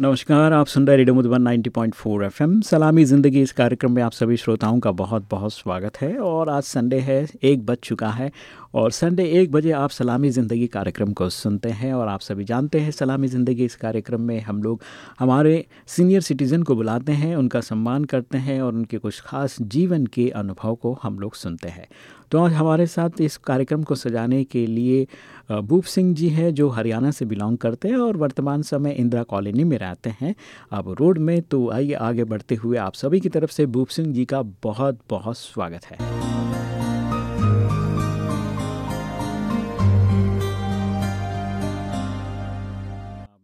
नमस्कार, आप सुन रहे हैं रेडियो मधुबन 90.4 एफएम। सलामी ज़िंदगी इस कार्यक्रम में आप सभी श्रोताओं का बहुत बहुत स्वागत है और आज संडे है, एक बज चुका है और संडे एक बजे आप सलामी ज़िंदगी कार्यक्रम को सुनते हैं और आप सभी जानते हैं सलामी ज़िंदगी इस कार्यक्रम में हम लोग हमारे सीनियर सिटीज़न को बुलाते हैं, उनका सम्मान करते हैं और उनके कुछ खास जीवन के अनुभव को हम लोग सुनते हैं। तो आज हमारे साथ इस कार्यक्रम को सजाने के लिए भूप सिंह जी हैं जो हरियाणा से बिलोंग करते हैं और वर्तमान समय इंदिरा कॉलोनी में रहते हैं। अब रोड में तो आइए आगे बढ़ते हुए आप सभी की तरफ़ से भूप सिंह जी का बहुत बहुत स्वागत है।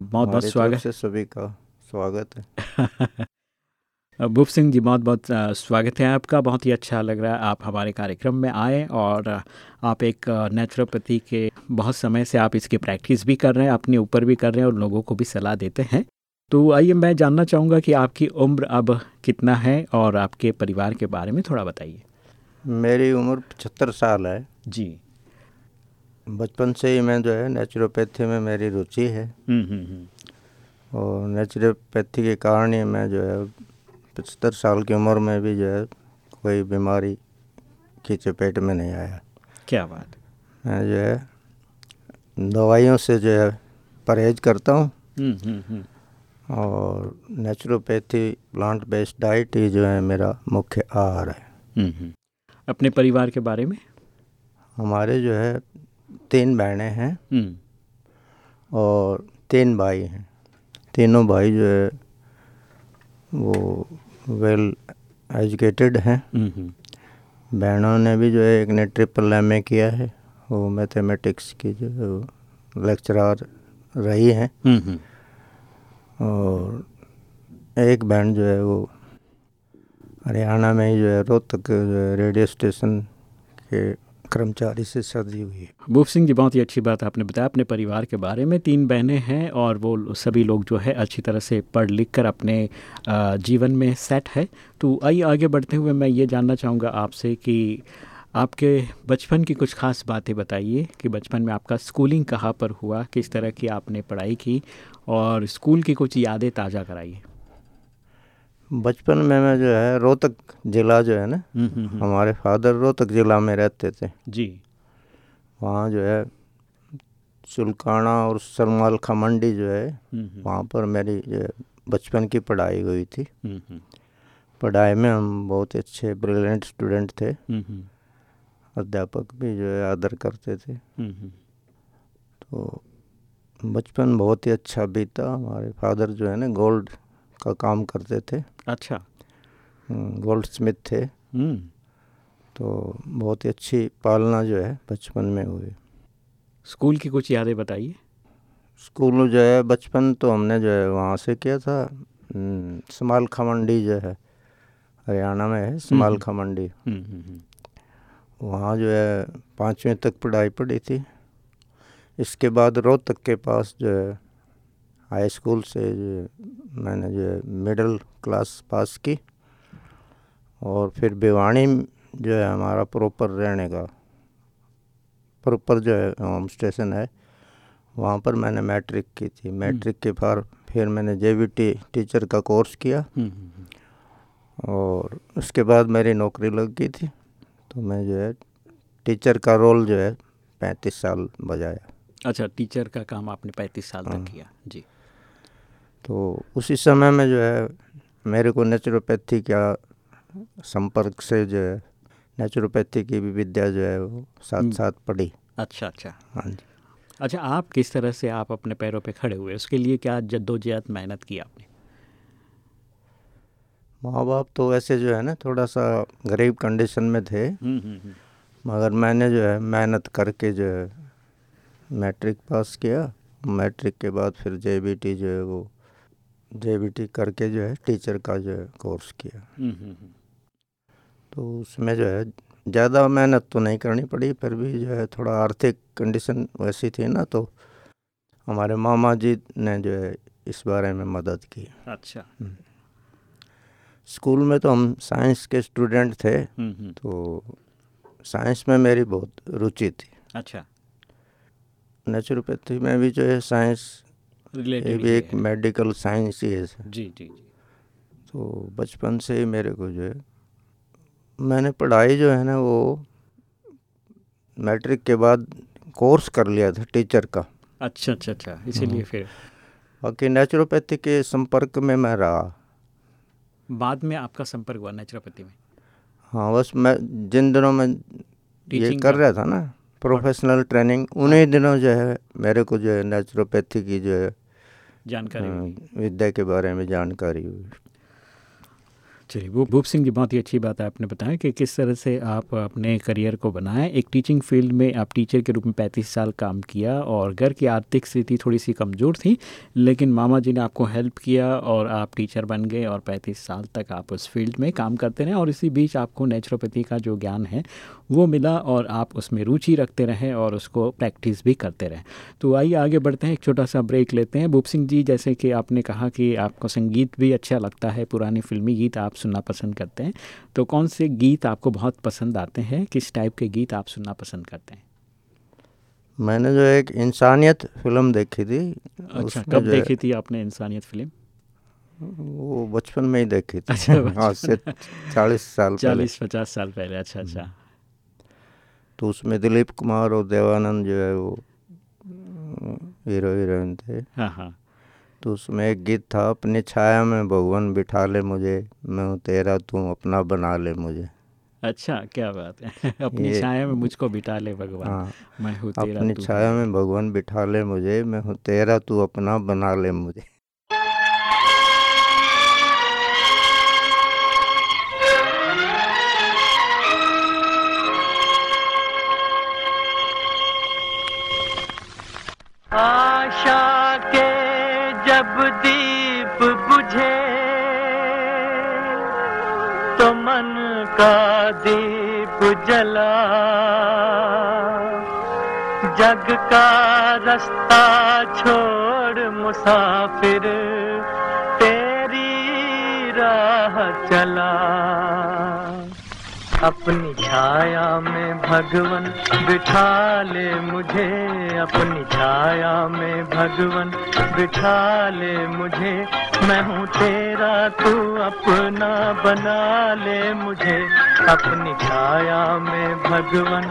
बहुत बहुत स्वागत। से सभी का स्वागत है। भूप सिंह जी बहुत बहुत स्वागत है आपका। बहुत ही अच्छा लग रहा है आप हमारे कार्यक्रम में आए और आप एक नेचुरोपैथी के बहुत समय से आप इसकी प्रैक्टिस भी कर रहे हैं अपने ऊपर भी कर रहे हैं और लोगों को भी सलाह देते हैं। तो आइए मैं जानना चाहूँगा कि आपकी उम्र अब कितना है और आपके परिवार के बारे में थोड़ा बताइए। मेरी उम्र पचहत्तर साल है। जी। बचपन से ही मैं जो है नेचुरोपैथी में मेरी रुचि है। हम्म, हम्म, हम्म। और नेचुरोपैथी के कारण ही मैं जो है पचहत्तर साल की उम्र में भी जो है कोई बीमारी की चपेट में नहीं आया। क्या बात मैं जो है दवाइयों से जो है परहेज करता हूँ। और नेचुरोपैथी प्लांट बेस्ड डाइट ही जो है मेरा मुख्य आहार है। अपने परिवार के बारे में? हमारे जो है तीन बहनें हैं हम्म। और तीन भाई हैं। तीनों भाई जो है वो वेल एजुकेटेड हैं। बहनों ने भी जो है एक ने ट्रिपल एम ए किया है वो मैथमेटिक्स की जो लेक्चरार रही हैं। और एक बहन जो है वो हरियाणा में ही जो है रोहतक जो है रेडियो स्टेशन के कर्मचारी से शादी हुई है। भूप सिंह जी, बहुत ही अच्छी बात आपने बताया। अपने परिवार के बारे में तीन बहनें हैं और वो सभी लोग जो है अच्छी तरह से पढ़ लिख कर अपने जीवन में सेट है। तो आइए, आगे बढ़ते हुए मैं ये जानना चाहूँगा आपसे कि आपके बचपन की कुछ खास बातें बताइए कि बचपन में आपका स्कूलिंग कहाँ पर हुआ, किस तरह की आपने पढ़ाई की और स्कूल की कुछ यादें ताज़ा कराइए। बचपन में मैं जो है रोहतक ज़िला जो है ना हम्म, हम्म, हम्म। हमारे फादर रोहतक ज़िला में रहते थे। जी। वहाँ जो है सुलकाना और सरमाल खा मंडी जो है वहाँ पर मेरी जो है बचपन की पढ़ाई हुई थी। पढ़ाई में हम बहुत अच्छे ब्रिलियंट स्टूडेंट थे। अध्यापक भी जो है आदर करते थे। तो बचपन बहुत ही अच्छा बीता। हमारे फादर जो है ना गोल्ड का काम करते थे। अच्छा। गोल्ड हम्म, स्मिथ थे। हम्म। तो बहुत ही अच्छी पालना जो है बचपन में हुई। स्कूल की कुछ यादें बताइए। स्कूल जो है बचपन तो हमने जो है वहाँ से किया था। हम्म, समाल खमंडी जो है हरियाणा में है समाल खमंडी। वहाँ जो है पाँचवीं तक पढ़ाई पढ़ी थी। इसके बाद रोहतक के पास जो है हाई स्कूल से जो मैंने जो है मिडल क्लास पास की और फिर भिवाणी जो है हमारा प्रॉपर रहने का प्रॉपर जो है होम स्टेशन है। वहाँ पर मैंने मैट्रिक की थी। मैट्रिक के बाद फिर मैंने जे टीचर का कोर्स किया। हम्म, हम्म, हम्म। और उसके बाद मेरी नौकरी लग गई थी। तो मैं जो है टीचर का रोल जो है पैंतीस साल बजाया। अच्छा टीचर का काम आपने पैंतीस साल तक हाँ। किया। जी। तो उसी समय में जो है मेरे को नेचुरोपैथी का संपर्क से जो है नेचुरोपैथी की भी विद्या जो है वो साथ हम्म। साथ पढ़ी। अच्छा अच्छा। हाँ जी। अच्छा आप किस तरह से आप अपने पैरों पे खड़े हुए? उसके लिए क्या जद्दोजहद मेहनत की आपने? माँ बाप तो वैसे जो है ना थोड़ा सा गरीब कंडीशन में थे। हम्म, हम्म, मगर मैंने जो है मेहनत करके जो है मैट्रिक पास किया। मैट्रिक के बाद फिर जेबीटी जो है वो जे करके जो है टीचर का जो है कोर्स किया। हम्म, हम्म, हम्म। तो उसमें जो है ज़्यादा मेहनत तो नहीं करनी पड़ी फिर भी जो है थोड़ा आर्थिक कंडीशन वैसी थी ना तो हमारे मामा जी ने जो है इस बारे में मदद की। अच्छा। स्कूल में तो हम साइंस के स्टूडेंट थे तो साइंस में मेरी बहुत रुचि थी। अच्छा। नेचुरोपैथी में भी जो है साइंस ये भी एक मेडिकल साइंस ही है जी जी जी। तो बचपन से ही मेरे को जो है मैंने पढ़ाई जो है ना वो मैट्रिक के बाद कोर्स कर लिया था टीचर का। अच्छा अच्छा अच्छा इसीलिए फिर। बाकी नेचुरोपैथी के संपर्क में मैं रहा। बाद में आपका संपर्क हुआ नेचुरोपैथी में? हाँ बस मैं जिन दिनों में ये कर रहा था ना प्रोफेशनल ट्रेनिंग उन्हीं दिनों जो है मेरे को जो है नेचुरोपैथी की जो है जानकारी हुई। विद्या के बारे में जानकारी हुई चलिए वो भूप सिंह जी बहुत ही अच्छी बात है आपने बताया कि किस तरह से आप अपने करियर को बनाएँ एक टीचिंग फ़ील्ड में आप टीचर के रूप में पैंतीस साल काम किया और घर की आर्थिक स्थिति थोड़ी सी कमज़ोर थी लेकिन मामा जी ने आपको हेल्प किया और आप टीचर बन गए और पैंतीस साल तक आप उस फ़ील्ड में काम करते रहे और इसी बीच आपको नेचुरोपैथी का जो ज्ञान है वो मिला और आप उसमें रुचि रखते रहें और उसको प्रैक्टिस भी करते रहें। तो आइए आगे बढ़ते हैं एक छोटा सा ब्रेक लेते हैं। भूप सिंह जी जैसे कि आपने कहा कि आपको संगीत भी अच्छा लगता है पुराने फिल्मी गीत आप सुनना पसंद करते हैं तो कौन से गीत आपको बहुत पसंद आते हैं? किस टाइप के गीत आप सुनना पसंद करते हैं? मैंने जो एक इंसानियत फ़िल्म देखी थी अच्छा कब देखी थी आपने इंसानियत फ़िल्म? वो बचपन में ही देखी थी। अच्छा, आज से चालीस साल चालीस पचास साल पहले अच्छा अच्छा। तो उसमें दिलीप कुमार और देवानंद जो है वो हीरो हीरोइन थे। हाँ हाँ। तो उसमें एक गीत था अपनी छाया में भगवान बिठा ले मुझे मैं हूँ तेरा तू अपना बना ले मुझे। अच्छा क्या बात है। अपनी छाया में मुझको बिठा ले भगवान हाँ। मैं हूँ तेरा अपनी छाया में भगवान बिठा ले मुझे मैं हूँ तेरा तू अपना बना ले मुझे। आशा के जब दीप बुझे तो मन का दीप जला। जग का रास्ता छोड़ मुसाफिर, तेरी राह चला। अपनी छाया में भगवन, बिठा ले मुझे अपनी छाया में भगवन, बिठा ले मुझे। मैं हूँ तेरा, तू अपना, बना ले मुझे। अपनी छाया में भगवन,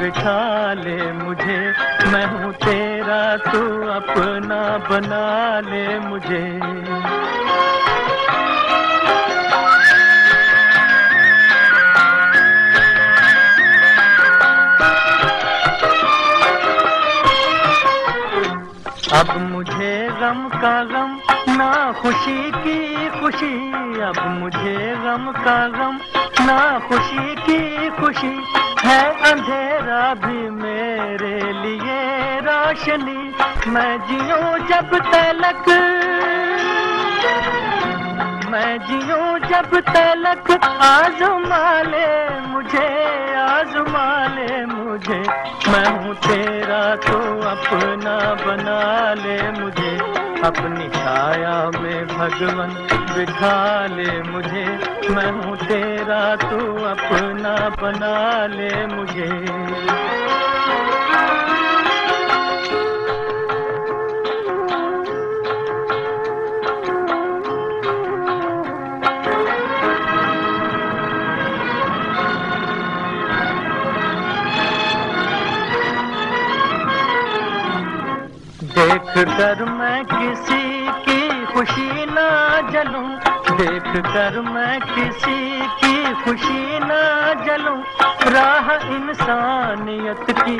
बिठा ले मुझे। मैं हूँ तेरा, तू अपना, बना ले मुझे। अब मुझे गम का गम, ना खुशी की खुशी। अब मुझे गम का गम, ना खुशी की खुशी। है अंधेरा भी मेरे लिए रोशनी। मैं जियो जब तलक। मैं जियो जब तलक आजमा ले मुझे आजमा ले मुझे। मैं हूँ तेरा तो अपना बना ले मुझे। अपनी छाया में भगवन बिठा ले मुझे। मैं हूँ तेरा तो अपना बना ले मुझे। कर मैं किसी की खुशी ना जलूं। देख कर मैं किसी की खुशी ना जलूं। राह इंसानियत की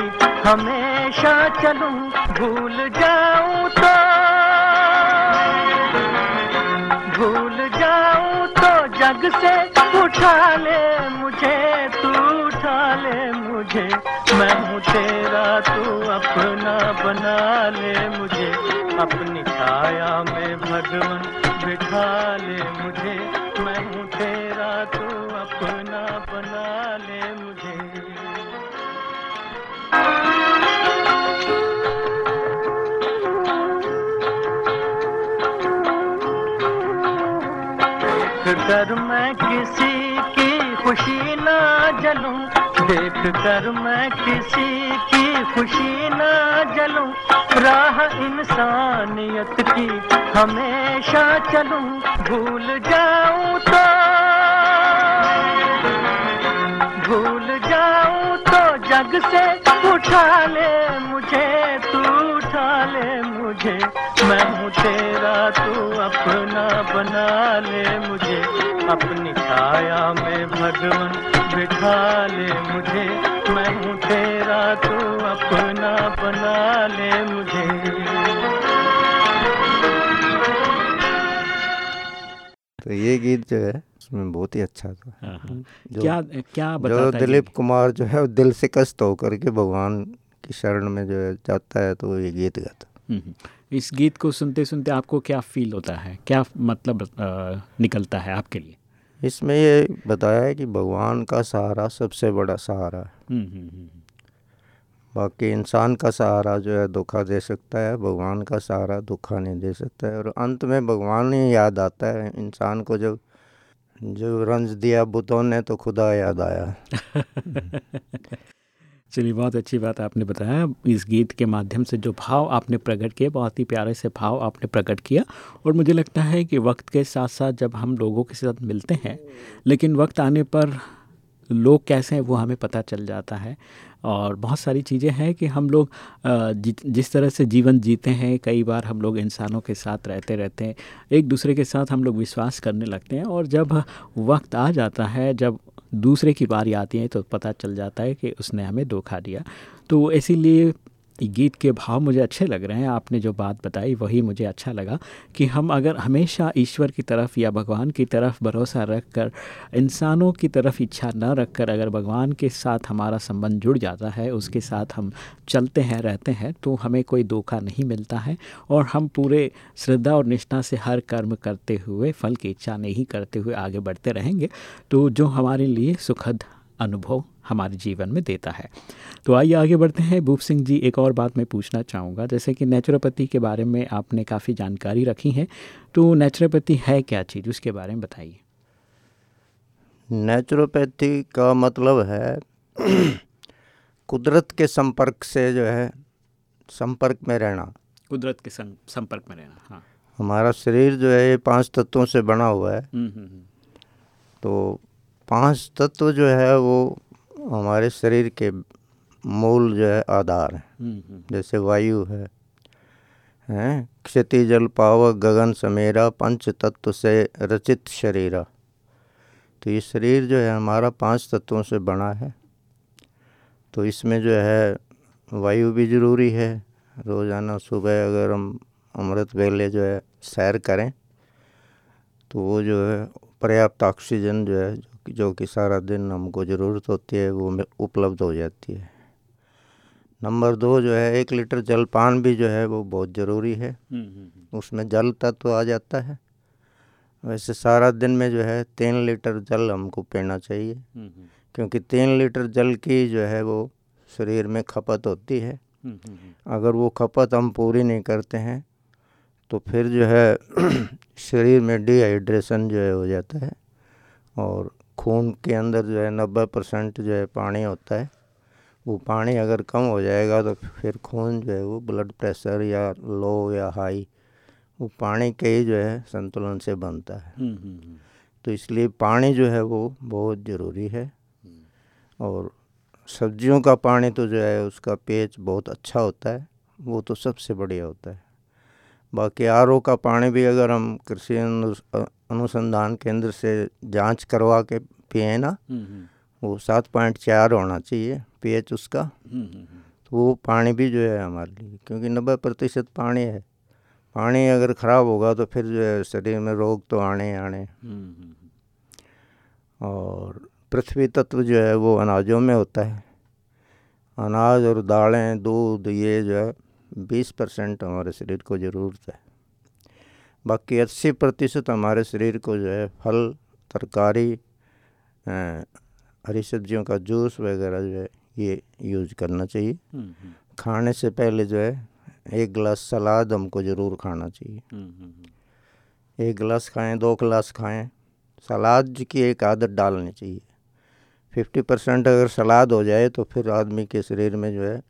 हमेशा चलूँ। भूल जाऊँ तो भूल जाऊँ तो जग से उठा ले मुझे तू। उठा ले मुझे, मैं हूँ तेरा, तू अपना बना ले मुझे। अपनी छाया में भगवन बिठा ले मुझे, मैं हूँ तेरा, तू अपना बना ले मुझे। कर मैं किसी जलूं। देख कर मैं किसी की खुशी ना जलूं। राह इंसानियत की हमेशा चलूँ। भूल जाऊँ तो भूल जाऊँ तो जग से उठा ले मुझे तू। मुझे मैं हूँ तेरा तू अपना बना ले मुझे। अपनी छाया में भगवान बिठा ले मुझे। मैं हूँ तेरा तू अपना बना ले मुझे। तो ये गीत जो है उसमें बहुत ही अच्छा था। हाँ, हाँ। जो- क्या क्या बताता है दिलीप कुमार जो है वो दिल से कष्ट होकर के भगवान की शरण में जो है जाता है तो वो ये गीत गाता। इस गीत को सुनते सुनते आपको क्या फील होता है? क्या मतलब अ, निकलता है आपके लिए? इसमें ये बताया है कि भगवान का सहारा सबसे बड़ा सहारा है। हम्म, हम्म, हम्म। बाकी इंसान का सहारा जो है धोखा दे सकता है भगवान का सहारा धोखा नहीं दे सकता है। और अंत में भगवान ही याद आता है इंसान को जब जो रंज दिया बुतों ने तो खुदा याद आया। चलिए, बहुत अच्छी बात आपने बताया। इस गीत के माध्यम से जो भाव आपने प्रकट किए बहुत ही प्यारे से भाव आपने प्रकट किया। और मुझे लगता है कि वक्त के साथ साथ जब हम लोगों के साथ मिलते हैं, लेकिन वक्त आने पर लोग कैसे हैं वो हमें पता चल जाता है। और बहुत सारी चीज़ें हैं कि हम लोग जिस तरह से जीवन जीते हैं, कई बार हम लोग इंसानों के साथ रहते रहते हैं, एक दूसरे के साथ हम लोग विश्वास करने लगते हैं। और जब वक्त आ जाता है, जब दूसरे की बारी आती है तो पता चल जाता है कि उसने हमें धोखा दिया। तो इसीलिए गीत के भाव मुझे अच्छे लग रहे हैं। आपने जो बात बताई, वही मुझे अच्छा लगा कि हम अगर हमेशा ईश्वर की तरफ़ या भगवान की तरफ़ भरोसा रख कर इंसानों की तरफ़ इच्छा न रख कर अगर भगवान के साथ हमारा संबंध जुड़ जाता है, उसके साथ हम चलते हैं, रहते हैं तो हमें कोई धोखा नहीं मिलता है और हम पूरे श्रद्धा और निष्ठा से हर कर्म करते हुए, फल की इच्छा नहीं करते हुए आगे बढ़ते रहेंगे। तो जो हमारे लिए सुखद अनुभव हमारे जीवन में देता है। तो आइए आगे बढ़ते हैं। भूप सिंह जी एक और बात मैं पूछना चाहूँगा। जैसे कि नेचुरोपैथी के बारे में आपने काफ़ी जानकारी रखी है तो नेचुरोपैथी है क्या चीज़? उसके बारे में बताइए। नेचुरोपैथी का मतलब है कुदरत के संपर्क से जो है संपर्क में रहना। कुदरत के संपर्क में रहना हाँ। हमारा शरीर जो है ये पाँच तत्वों से बना हुआ है। हम्म, हम्म, हम्म, तो पाँच तत्व जो है वो हमारे शरीर के मूल जो है आधार हैं। हम्म, हम्म, जैसे वायु है हैं? क्षति जल पावक गगन समेरा पंच तत्व से रचित शरीरा। तो ये शरीर जो है हमारा पाँच तत्वों से बना है। तो इसमें जो है वायु भी ज़रूरी है। रोज़ाना सुबह अगर हम अमृत वेले जो है सैर करें तो वो जो है पर्याप्त ऑक्सीजन जो है जो कि सारा दिन हमको ज़रूरत होती है वो में उपलब्ध हो जाती है। नंबर दो जो है एक लीटर जलपान भी जो है वो बहुत ज़रूरी है। हम्म, हम्म, हम्म, उसमें जल तत्व आ जाता है। वैसे सारा दिन में जो है तीन लीटर जल हमको पीना चाहिए। क्योंकि तीन लीटर जल की जो है वो शरीर में खपत होती है। अगर वो खपत हम पूरी नहीं करते हैं तो फिर जो है शरीर में डिहाइड्रेशन जो है हो जाता है। और खून के अंदर जो है नब्बे परसेंट जो है पानी होता है। वो पानी अगर कम हो जाएगा तो फिर खून जो है वो ब्लड प्रेशर या लो या हाई वो पानी के ही जो है संतुलन से बनता है। हम्म, हम्म, हम्म, तो इसलिए पानी जो है वो बहुत ज़रूरी है। और सब्जियों का पानी तो जो है उसका पेच बहुत अच्छा होता है वो तो सबसे बढ़िया होता है। बाकी आर का पानी भी अगर हम कृषि अनुसंधान केंद्र से जाँच करवा के पिए ना हम्म, हम्म, वो सात पॉइंट चार होना चाहिए पीएच उसका। हम्म, तो वो पानी भी जो है हमारे लिए क्योंकि नब्बे प्रतिशत पानी है। पानी अगर ख़राब होगा तो फिर जो है शरीर में रोग तो आने आने। और पृथ्वी तत्व जो है वो अनाजों में होता है। अनाज और दालें दूध ये जो है बीस परसेंट हमारे शरीर को ज़रूरत है। बाकी अस्सी प्रतिशत हमारे शरीर को जो है फल तरकारी हरी सब्जियों का जूस वगैरह जो है ये यूज़ करना चाहिए। हम्म, हम्म, खाने से पहले जो है एक गिलास सलाद हमको ज़रूर खाना चाहिए। हम्म, एक गिलास खाएँ दो गिलास खाएँ सलाद की एक आदत डालनी चाहिए। फिफ्टी परसेंट अगर सलाद हो जाए तो फिर आदमी के शरीर में जो है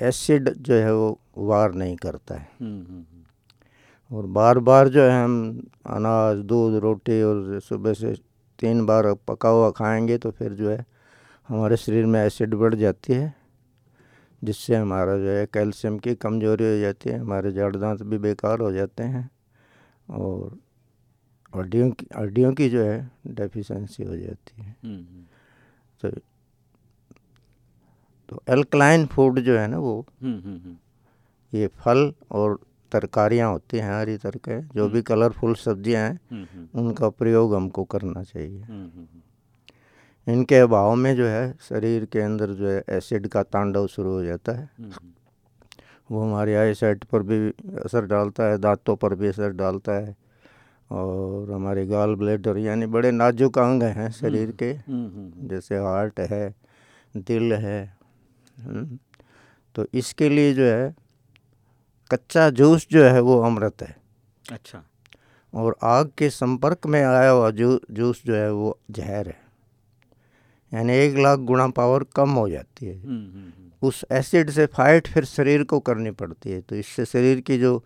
एसिड जो है वो वार नहीं करता है। और बार बार जो है हम अनाज दूध रोटी और सुबह से तीन बार पका हुआ खाएँगे तो फिर जो है हमारे शरीर में एसिड बढ़ जाती है जिससे हमारा जो है कैल्शियम की कमज़ोरी हो जाती है हमारे जड़ दांत भी बेकार हो जाते हैं और हड्डियों की हड्डियों की जो है डेफिशिएंसी हो जाती है तो तो एल्कलाइन फ़ूड जो है ना वो हम्म, हम्म, हम्म। ये फल और तरकारियाँ होती हैं हरी तरकारी जो भी कलरफुल सब्ज़ियाँ हैं उनका प्रयोग हमको करना चाहिए। इनके अभाव में जो है शरीर के अंदर जो है एसिड का तांडव शुरू हो जाता है। वो हमारी आई साइट पर भी असर डालता है दांतों पर भी असर डालता है और हमारे गाल ब्लेडर यानी बड़े नाजुक अंग हैं शरीर के जैसे हार्ट है दिल है हम्म। तो इसके लिए जो है कच्चा जूस जो है वो अमृत है। अच्छा। और आग के संपर्क में आया हुआ जू जूस जो है वो जहर है। यानी एक लाख गुणा पावर कम हो जाती है। हम्म, हम्म, उस एसिड से फाइट फिर शरीर को करनी पड़ती है तो इससे शरीर की जो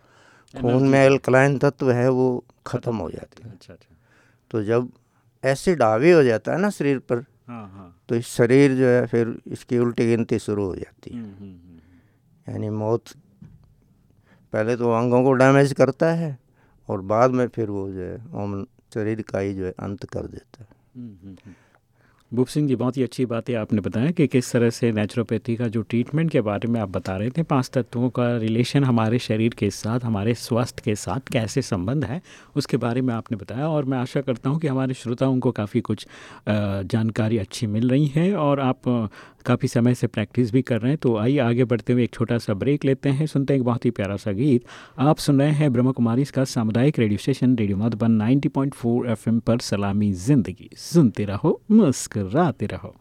खून में एल्कलाइन तत्व है वो ख़त्म हो जाते हैं। अच्छा अच्छा। तो जब एसिड हावी हो जाता है ना शरीर पर हाँ हाँ। तो इस शरीर जो है फिर इसकी उल्टी गिनती शुरू हो जाती है। हम्म, हम्म, हम्म, यानी मौत पहले तो अंगों को डैमेज करता है और बाद में फिर वो जो है, ओम शरीर का ही जो है, अंत कर देता है। भूप सिंह जी, बहुत ही अच्छी बात है आपने बताया कि किस तरह से नेचुरोपैथी का जो ट्रीटमेंट के बारे में आप बता रहे थे, पाँच तत्वों का रिलेशन हमारे शरीर के साथ, हमारे स्वास्थ्य के साथ कैसे संबंध है, उसके बारे में आपने बताया और मैं आशा करता हूँ कि हमारे श्रोताओं को काफ़ी कुछ जानकारी अच्छी मिल रही है और आप काफ़ी समय से प्रैक्टिस भी कर रहे हैं तो आइए आगे बढ़ते हुए एक छोटा सा ब्रेक लेते हैं, सुनते हैं एक बहुत ही प्यारा सा गीत। आप सुन रहे हैं ब्रह्म कुमारी इसका सामुदायिक radio station, radio Madhuban 90.4 FM पर सलामी ज़िंदगी। सुनते रहो, मुस्कराते रहो।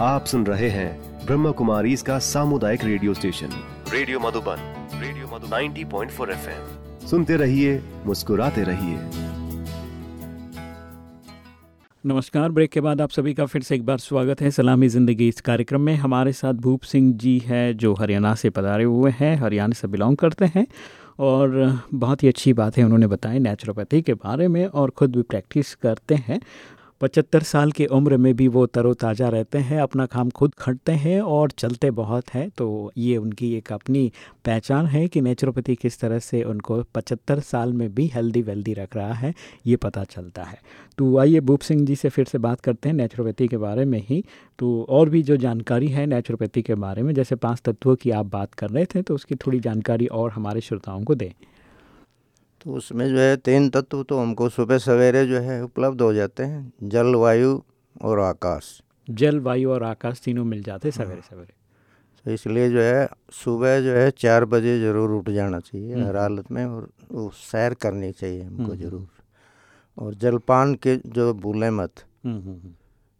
आप सुन रहे हैं ब्रह्म कुमारी इसका सामुदायिक radio station. Radio Madhuban radio Madhu 90.4 FM. सुनते रहिए मुस्कुराते रहिए। नमस्कार ब्रेक के बाद आप सभी का फिर से एक बार स्वागत है सलामी ज़िंदगी इस कार्यक्रम में। हमारे साथ भूप सिंह जी है जो हरियाणा से पधारे हुए हैं हरियाणा से बिलोंग करते हैं और बहुत ही अच्छी बात है उन्होंने बताया नेचुरोपैथी के बारे में और ख़ुद भी प्रैक्टिस करते हैं। पचहत्तर साल की उम्र में भी वो तरोताज़ा रहते हैं, अपना काम खुद खटते हैं और चलते बहुत हैं तो ये उनकी एक अपनी पहचान है कि नेचुरोपैथी किस तरह से उनको पचहत्तर साल में भी हेल्दी वेल्दी रख रहा है, ये पता चलता है। तो आइए भूप सिंह जी से फिर से बात करते हैं नेचुरोपैथी के बारे में ही। तो और भी जो जानकारी है नेचुरोपैथी के बारे में, जैसे पाँच तत्वों की आप बात कर रहे थे तो उसकी थोड़ी जानकारी और हमारे श्रोताओं को दें। उसमें जो है तीन तत्व तो हमको सुबह सवेरे जो है उपलब्ध हो जाते हैं जल वायु और आकाश। जल वायु और आकाश तीनों मिल जाते हैं सवेरे हाँ। सवेरे तो इसलिए जो है सुबह जो है चार बजे ज़रूर उठ जाना चाहिए हर हम्म। हालत में और वो सैर करनी चाहिए हमको हम्म, हम्म। ज़रूर। और जलपान के जो भूलें मत।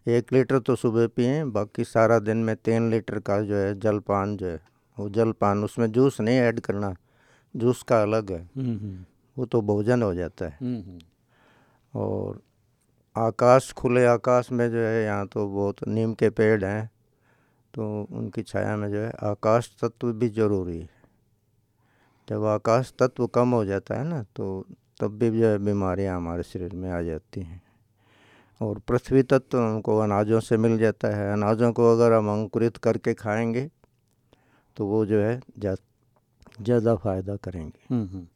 एक लीटर तो सुबह पिए बाकी सारा दिन में तीन लीटर का जो है जलपान जो है वो जलपान उसमें जूस नहीं ऐड करना जूस का अलग है। वो तो भोजन हो जाता है। हम्म, हम्म। और आकाश खुले आकाश में जो है यहाँ तो बहुत नीम के पेड़ हैं तो उनकी छाया में जो है आकाश तत्व भी ज़रूरी है। जब आकाश तत्व कम हो जाता है ना तो तब भी जो है बीमारियाँ हमारे शरीर में आ जाती हैं। और पृथ्वी तत्व हमको अनाजों से मिल जाता है। अनाजों को अगर हम अंकुरित करके खाएँगे तो वो जो है ज़्यादा फ़ायदा करेंगे। हम्म,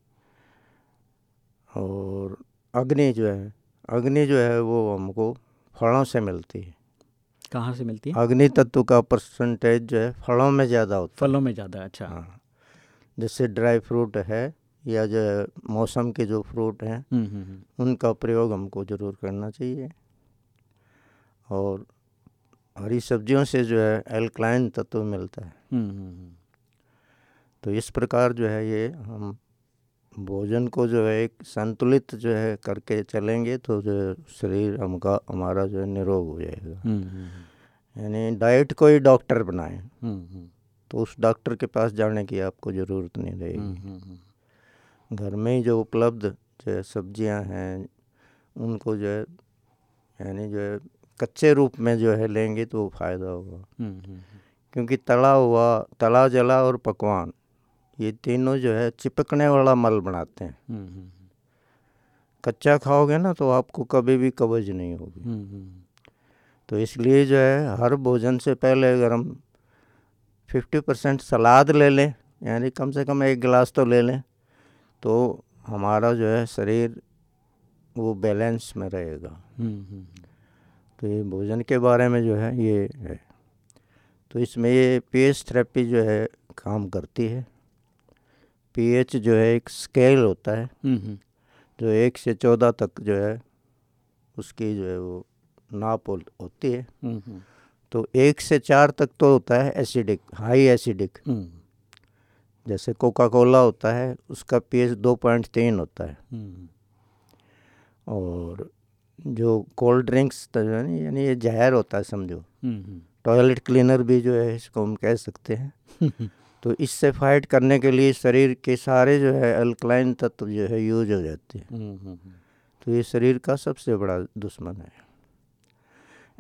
और अग्नि जो है अग्नि जो है वो हमको फलों से मिलती है। कहाँ से मिलती है? अग्नि तत्व का परसेंटेज जो है फलों में ज़्यादा होता फलों में ज़्यादा अच्छा। हाँ। जैसे ड्राई फ्रूट है या जो मौसम के जो फ्रूट हैं हम्म, हम्म, हम्म। उनका प्रयोग हमको ज़रूर करना चाहिए। और हरी सब्जियों से जो है एल्कलाइन तत्व मिलता है। तो इस प्रकार जो है ये हम भोजन को जो है एक संतुलित जो है करके चलेंगे तो जो शरीर हमका हमारा जो है निरोग हो जाएगा। हम्म, हम्म, हम्म। यानी डाइट को ही डॉक्टर बनाए। तो उस डॉक्टर के पास जाने की आपको ज़रूरत नहीं रहेगी। घर में ही जो उपलब्ध जो है सब्ज़ियाँ हैं उनको जो है यानी जो है कच्चे रूप में जो है लेंगे तो फ़ायदा होगा। क्योंकि तला हुआ तला जला और पकवान ये तीनों जो है चिपकने वाला मल बनाते हैं। हम्म, हम्म, हम्म। कच्चा खाओगे ना तो आपको कभी भी कब्ज नहीं होगी। तो इसलिए जो है हर भोजन से पहले अगर हम फिफ्टी परसेंट सलाद ले लें यानी कम से कम एक गिलास तो ले लें तो हमारा जो है शरीर वो बैलेंस में रहेगा। तो ये भोजन के बारे में जो है ये है। तो इसमें ये पीएच थेरेपी जो है काम करती है। पीएच जो है एक स्केल होता है। हम्म, हम्म। जो एक से चौदह तक जो है उसकी जो है वो नाप होती है। हम्म, तो एक से चार तक तो होता है एसिडिक हाई एसिडिक जैसे कोका कोला होता है उसका पीएच दो पॉइंट तीन होता है। और जो कोल्ड ड्रिंक्स तो है यानी ये जहर होता है समझो। टॉयलेट क्लीनर भी जो है इसको हम कह सकते हैं। तो इससे फाइट करने के लिए शरीर के सारे जो है अल्कलाइन तत्व जो है यूज़ हो जाते हैं। हम्म, हम्म, हम्म। तो ये शरीर का सबसे बड़ा दुश्मन है।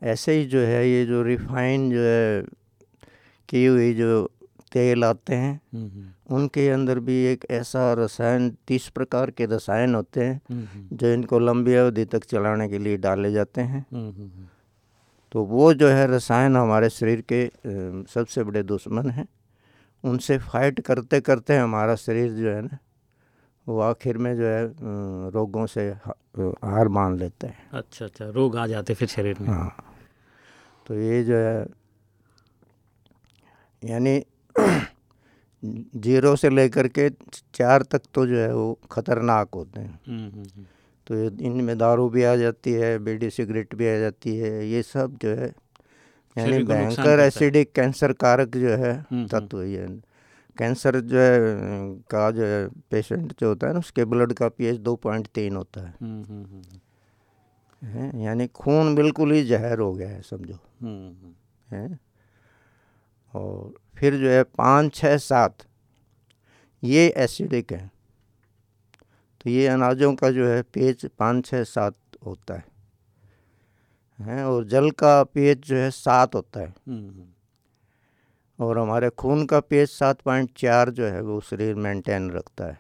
ऐसे ही जो है ये जो रिफाइन जो है की हुई जो तेल आते हैं उनके अंदर भी एक ऐसा रसायन तीस प्रकार के रसायन होते हैं जो इनको लंबी अवधि तक चलाने के लिए डाले जाते हैं। तो वो जो है रसायन हमारे शरीर के सबसे बड़े दुश्मन हैं। उनसे फाइट करते करते हमारा शरीर जो है ना वो आखिर में जो है रोगों से हार मान लेते हैं। अच्छा अच्छा रोग आ जाते फिर शरीर में। हाँ। तो ये जो है यानी ज़ीरो से लेकर के चार तक तो जो है वो ख़तरनाक होते हैं। हम्म, हम्म, हम्म। तो इनमें दारू भी आ जाती है बीड़ी सिगरेट भी आ जाती है ये सब जो है यानी भयंकर एसिडिक कैंसर कारक जो है तत्व ये। कैंसर जो है का जो है पेशेंट जो होता है ना उसके ब्लड का पीएच दो पॉइंट तीन होता है। है? यानी खून बिल्कुल ही जहर हो गया है समझो। है? और फिर जो है पाँच छः सात ये एसिडिक है। तो ये अनाजों का जो है पीएच पाँच छः सात होता है। हैं और जल का पीएच जो है सात होता है। और हमारे खून का पीएच सात पॉइंट चार जो है वो शरीर मेंटेन रखता है।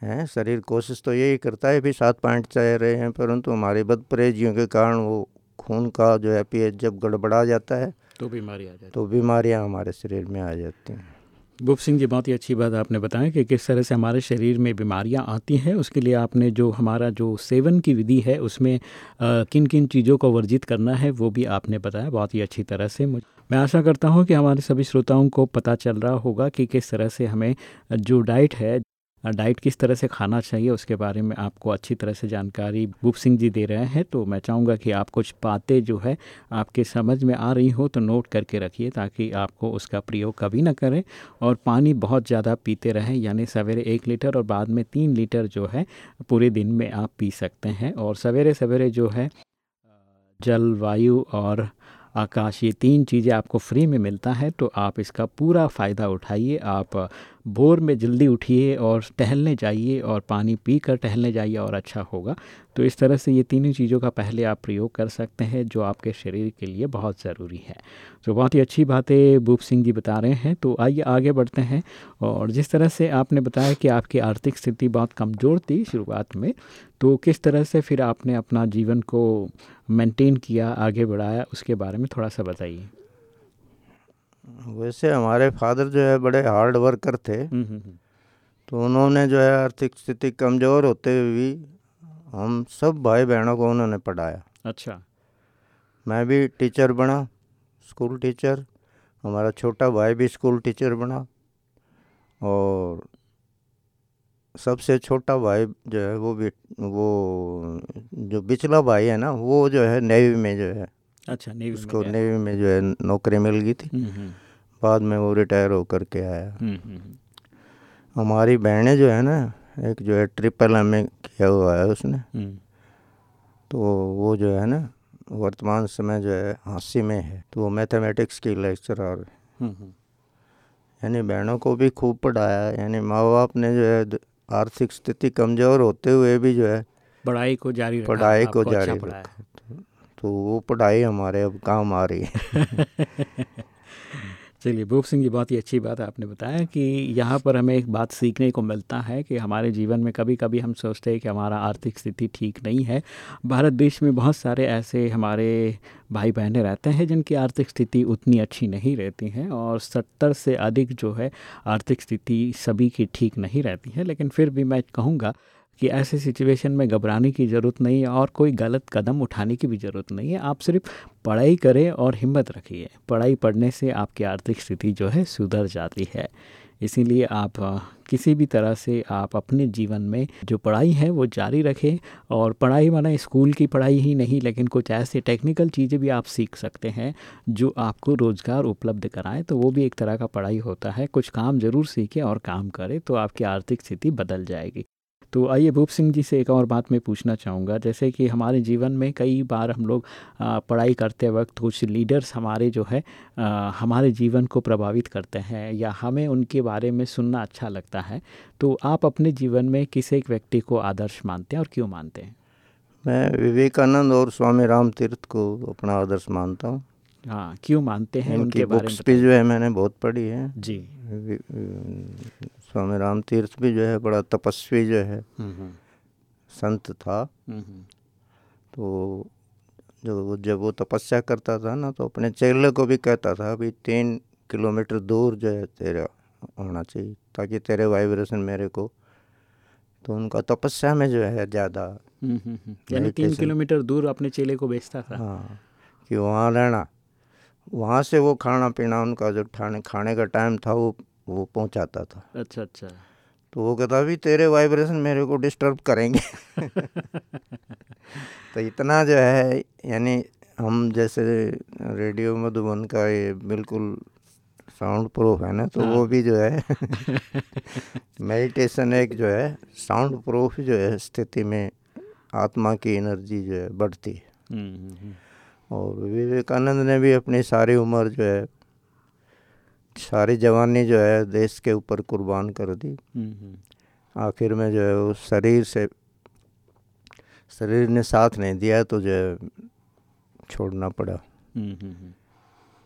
हैं शरीर कोशिश तो यही करता है भी सात पॉइंट चाह रहे हैं परंतु हमारे बद परहेजियों के कारण वो खून का जो है पीएच जब गड़बड़ा जाता है तो बीमारी आ जाती तो बीमारियाँ हमारे शरीर में आ जाती हैं। भूप सिंह जी, बहुत ही अच्छी बात आपने बताया कि किस तरह से हमारे शरीर में बीमारियाँ आती हैं। उसके लिए आपने जो हमारा जो सेवन की विधि है, उसमें किन किन चीज़ों को वर्जित करना है, वो भी आपने बताया। बहुत ही अच्छी तरह से मुझे, मैं आशा करता हूँ कि हमारे सभी श्रोताओं को पता चल रहा होगा कि किस तरह से हमें जो डाइट है डाइट किस तरह से खाना चाहिए, उसके बारे में आपको अच्छी तरह से जानकारी भूप सिंह जी दे रहे हैं। तो मैं चाहूँगा कि आप कुछ बातें जो है, आपके समझ में आ रही हो तो नोट करके रखिए, ताकि आपको उसका प्रयोग कभी ना करें और पानी बहुत ज़्यादा पीते रहें, यानी सवेरे एक लीटर और बाद में तीन लीटर जो है, पूरे दिन में आप पी सकते हैं। और सवेरे सवेरे जो है जल, वायु और आकाश, ये तीन चीज़ें आपको फ्री में मिलता है तो आप इसका पूरा फ़ायदा उठाइए। आप भोर में जल्दी उठिए और टहलने जाइए और पानी पी कर टहलने जाइए और अच्छा होगा। तो इस तरह से ये तीनों चीज़ों का पहले आप प्रयोग कर सकते हैं, जो आपके शरीर के लिए बहुत ज़रूरी है। तो बहुत ही अच्छी बातें भूप सिंह जी बता रहे हैं। तो आइए आगे बढ़ते हैं और जिस तरह से आपने बताया कि आपकी आर्थिक स्थिति बहुत कमज़ोर थी शुरुआत में तो किस तरह से फिर आपने अपना जीवन को मेंटेन किया, आगे बढ़ाया, उसके बारे में थोड़ा सा बताइए। वैसे हमारे फादर जो है बड़े हार्ड वर्कर थे। हम्म, हम्म, हम्म। तो उन्होंने जो है आर्थिक स्थिति कमज़ोर होते हुए भी हम सब भाई बहनों को उन्होंने पढ़ाया। अच्छा। मैं भी टीचर बना स्कूल टीचर हमारा छोटा भाई भी स्कूल टीचर बना और सबसे छोटा भाई जो है वो भी वो जो पिछला भाई है ना वो जो है नेवी में जो है अच्छा नेवी उसको में नेवी में जो है नौकरी मिल गई थी। हम्म, हम्म। बाद में वो रिटायर होकर के आया। हम्म, हमारी बहनें जो है ना एक जो है ट्रिपल एम ए किया हुआ है उसने। तो वो जो है ना वर्तमान समय जो है हांसी में है। तो वो मैथमेटिक्स की लेक्चरर यानी बहनों को भी खूब पढ़ाया। यानी माँ बाप ने जो है आर्थिक स्थिति कमज़ोर होते हुए भी जो है पढ़ाई को जारी पढ़ाई को अच्छा जारी रखा। तो वो पढ़ाई हमारे, अब काम आ रही है। चलिए, भूप सिंह जी बहुत ही अच्छी बात है आपने बताया कि यहाँ पर हमें एक बात सीखने को मिलता है कि हमारे जीवन में कभी कभी हम सोचते हैं कि हमारा आर्थिक स्थिति ठीक नहीं है। भारत देश में बहुत सारे ऐसे हमारे भाई बहनें रहते हैं जिनकी आर्थिक स्थिति उतनी अच्छी नहीं रहती हैं और सत्तर से अधिक जो है आर्थिक स्थिति सभी की ठीक नहीं रहती है। लेकिन फिर भी मैं कहूँगा कि ऐसे सिचुएशन में घबराने की ज़रूरत नहीं है और कोई गलत कदम उठाने की भी ज़रूरत नहीं है। आप सिर्फ़ पढ़ाई करें और हिम्मत रखिए। पढ़ाई पढ़ने से आपकी आर्थिक स्थिति जो है सुधर जाती है। इसीलिए आप किसी भी तरह से आप अपने जीवन में जो पढ़ाई है वो जारी रखें और पढ़ाई माना स्कूल की पढ़ाई ही नहीं, लेकिन कुछ ऐसे टेक्निकल चीज़ें भी आप सीख सकते हैं जो आपको रोज़गार उपलब्ध कराएँ तो वो भी एक तरह का पढ़ाई होता है। कुछ काम ज़रूर सीखें और काम करें तो आपकी आर्थिक स्थिति बदल जाएगी। तो आइए भूप सिंह जी से एक और बात मैं पूछना चाहूँगा। जैसे कि हमारे जीवन में कई बार हम लोग पढ़ाई करते वक्त कुछ लीडर्स हमारे जो है हमारे जीवन को प्रभावित करते हैं या हमें उनके बारे में सुनना अच्छा लगता है तो आप अपने जीवन में किस एक व्यक्ति को आदर्श मानते हैं और क्यों मानते हैं? मैं विवेकानंद और स्वामी राम तीर्थ को अपना आदर्श मानता हूँ। हाँ क्यों मानते हैं? उनके बारे में भी जो है मैंने बहुत पढ़ी है। जी। स्वामी राम तीर्थ भी जो है बड़ा तपस्वी जो है। हम्म, हम्म। संत था। हम्म, तो जो जब वो तपस्या करता था ना तो अपने चेले को भी कहता था अभी तीन किलोमीटर दूर जो है तेरा होना चाहिए ताकि तेरे वाइब्रेशन मेरे को। तो उनका तपस्या में जो है ज़्यादा। यानी तीन किलोमीटर दूर अपने चेले को बेचता था। हाँ कि वहाँ रहना। वहाँ से वो खाना पीना उनका जो खाने खाने का टाइम था वो वो पहुँचाता था अच्छा अच्छा तो वो कहता भी तेरे वाइब्रेशन मेरे को डिस्टर्ब करेंगे तो इतना जो है यानी हम जैसे रेडियो मधुबन का ये बिल्कुल साउंड प्रूफ है ना तो हाँ। वो भी जो है मेडिटेशन एक जो है साउंड प्रूफ जो है स्थिति में आत्मा की एनर्जी जो है बढ़ती है हम्म, हम्म, हम्म। और विवेकानंद ने भी अपनी सारी उम्र जो है सारी जवानी जो है देश के ऊपर कुर्बान कर दी। आखिर में जो है वो शरीर से शरीर ने साथ नहीं दिया तो जो है छोड़ना पड़ा।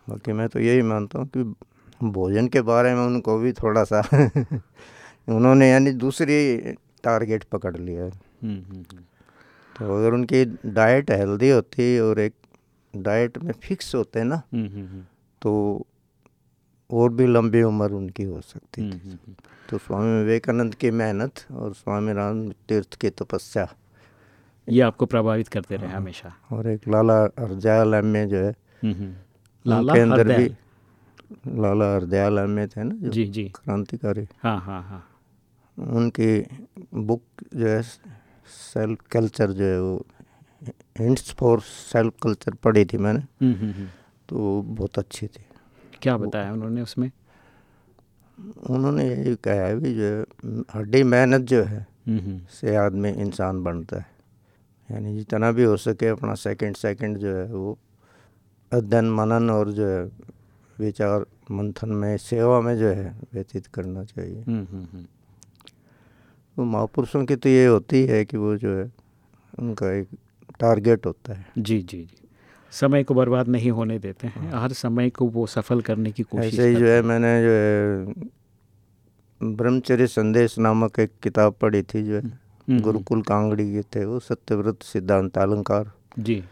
बाकी मैं तो यही मानता हूँ कि भोजन के बारे में उनको भी थोड़ा सा उन्होंने यानी दूसरी टारगेट पकड़ लिया तो अगर उनकी डाइट हेल्दी होती और एक डाइट में फिक्स होते ना तो और भी लंबी उम्र उनकी हो सकती थी। तो स्वामी विवेकानंद की मेहनत और स्वामी राम तीर्थ की तपस्या। ये आपको प्रभावित करते रहे हाँ। हमेशा। और एक लाला अर्जयाल में जो है लाला अंदर भी लाला हरदयाल अहमेद है ना जी जी क्रांतिकारी। हाँ हाँ हाँ। उनकी बुक जो है सेल्फ कल्चर जो है वो हिंट्स फॉर सेल्फ कल्चर पढ़ी थी मैंने। हम्म, हम्म, हम्म। तो बहुत अच्छी थी। क्या बताया उन्होंने उसमें? उन्होंने यही कहा है भी जो हड्डी मेहनत जो है से आदमी इंसान बनता है। यानी जितना भी हो सके अपना सेकंड सेकंड जो है वो अध्ययन मनन और जो है विचार मंथन में सेवा में जो है व्यतीत करना चाहिए। हम्म, हम्म, हम्म। तो महापुरुषों की तो ये होती है कि वो जो है उनका एक टारगेट होता है। जी जी जी। समय को बर्बाद नहीं होने देते हैं। हाँ। हर समय को वो सफल करने की कोशिश ऐसे ही जो है मैंने जो है ब्रह्मचर्य संदेश नामक एक किताब पढ़ी थी जो है गुरुकुल कांगड़ी के थे वो सत्यव्रत सिद्धांत अलंकार। जी।